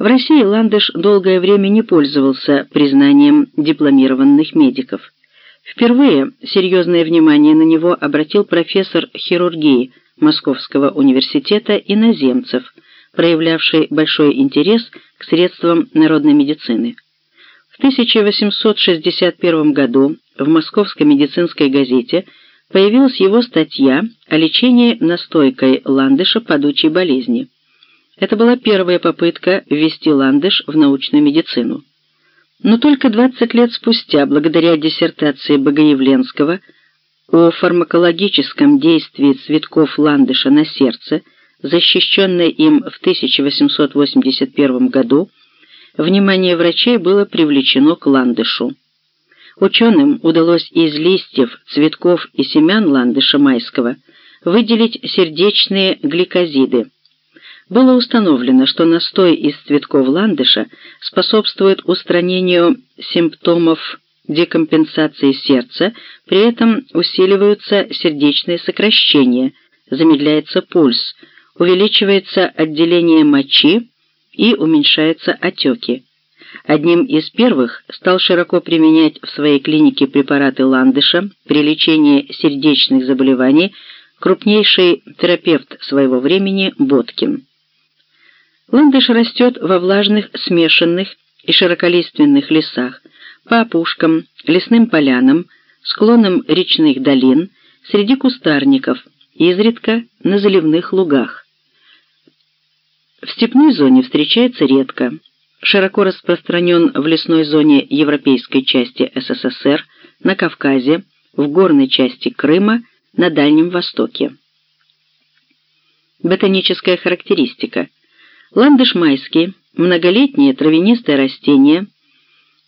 В России ландыш долгое время не пользовался признанием дипломированных медиков. Впервые серьезное внимание на него обратил профессор хирургии Московского университета иноземцев, проявлявший большой интерес к средствам народной медицины. В 1861 году в Московской медицинской газете появилась его статья о лечении настойкой ландыша падучей болезни. Это была первая попытка ввести ландыш в научную медицину. Но только 20 лет спустя, благодаря диссертации Богоявленского о фармакологическом действии цветков ландыша на сердце, защищенной им в 1881 году, внимание врачей было привлечено к ландышу. Ученым удалось из листьев, цветков и семян ландыша майского выделить сердечные гликозиды – было установлено, что настой из цветков ландыша способствует устранению симптомов декомпенсации сердца, при этом усиливаются сердечные сокращения, замедляется пульс, увеличивается отделение мочи и уменьшаются отеки. Одним из первых стал широко применять в своей клинике препараты ландыша при лечении сердечных заболеваний крупнейший терапевт своего времени Боткин. Ландыш растет во влажных, смешанных и широколиственных лесах, по опушкам, лесным полянам, склонам речных долин, среди кустарников, изредка на заливных лугах. В степной зоне встречается редко. Широко распространен в лесной зоне европейской части СССР, на Кавказе, в горной части Крыма, на Дальнем Востоке. Ботаническая характеристика – Ландыш майский – многолетнее травянистое растение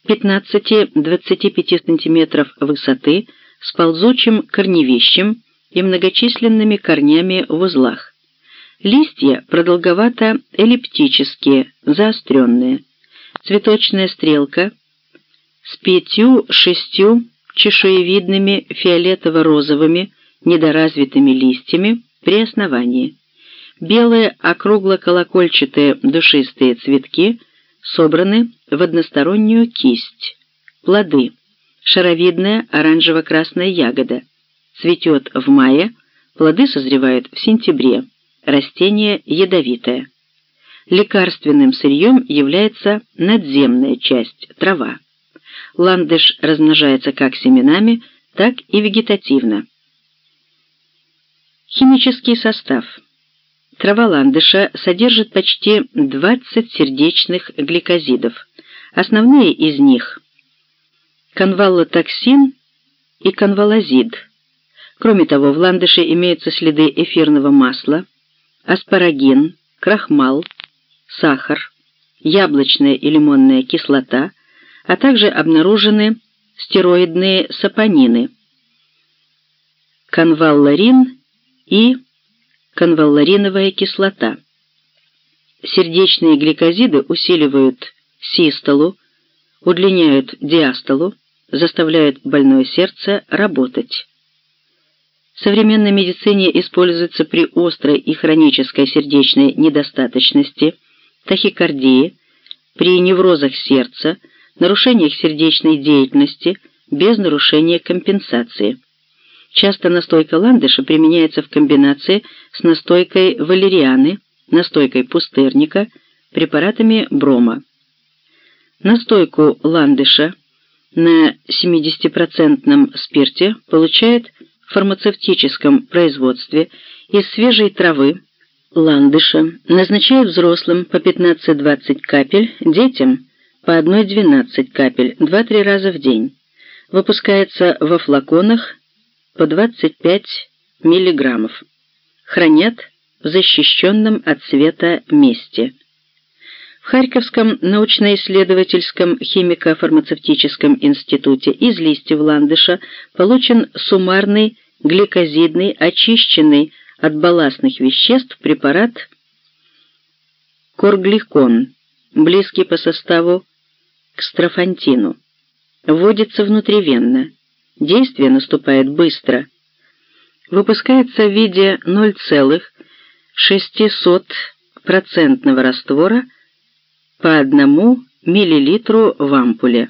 15-25 см высоты с ползучим корневищем и многочисленными корнями в узлах. Листья продолговато-эллиптические, заостренные. Цветочная стрелка с пятью-шестью чешуевидными фиолетово-розовыми недоразвитыми листьями при основании. Белые округло-колокольчатые душистые цветки собраны в одностороннюю кисть. Плоды. Шаровидная оранжево-красная ягода. Цветет в мае, плоды созревают в сентябре. Растение ядовитое. Лекарственным сырьем является надземная часть, трава. Ландыш размножается как семенами, так и вегетативно. Химический состав – Трава ландыша содержит почти 20 сердечных гликозидов. Основные из них – конваллотоксин и конвалазид. Кроме того, в ландыше имеются следы эфирного масла, аспарагин, крахмал, сахар, яблочная и лимонная кислота, а также обнаружены стероидные сапонины, конвалларин и конваллариновая кислота. Сердечные гликозиды усиливают систолу, удлиняют диастолу, заставляют больное сердце работать. В современной медицине используется при острой и хронической сердечной недостаточности, тахикардии, при неврозах сердца, нарушениях сердечной деятельности без нарушения компенсации. Часто настойка ландыша применяется в комбинации с настойкой валерианы, настойкой пустырника, препаратами брома. Настойку ландыша на 70% спирте получают в фармацевтическом производстве из свежей травы ландыша, назначают взрослым по 15-20 капель, детям по 1-12 капель 2-3 раза в день. Выпускается во флаконах по 25 миллиграммов. Хранят в защищенном от света месте. В Харьковском научно-исследовательском химико-фармацевтическом институте из листьев ландыша получен суммарный гликозидный, очищенный от балластных веществ препарат коргликон, близкий по составу к строфантину. Вводится внутривенно. Действие наступает быстро. Выпускается в виде 0,06% раствора по одному миллилитру в ампуле.